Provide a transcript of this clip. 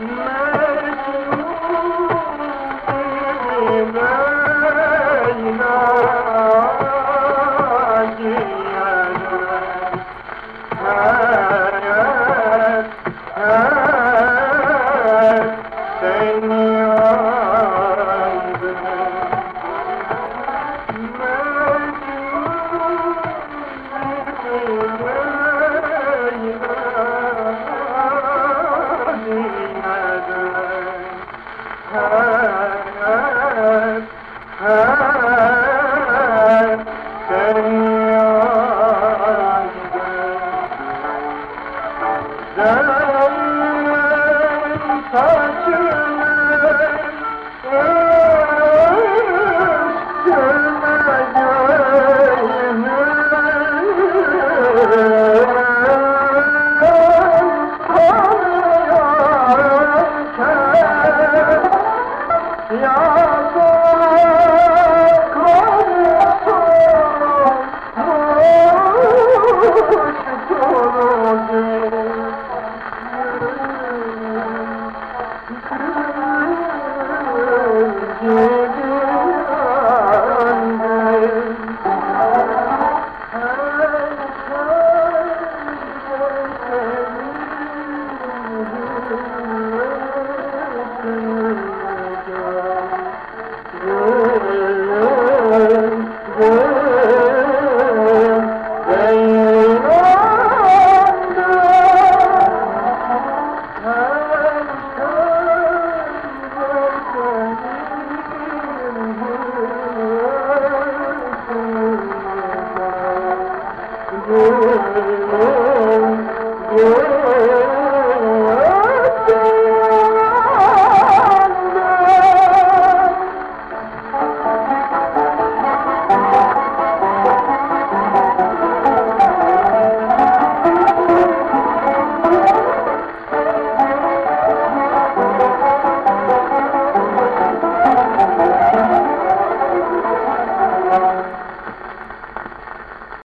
Love Uh-huh. oh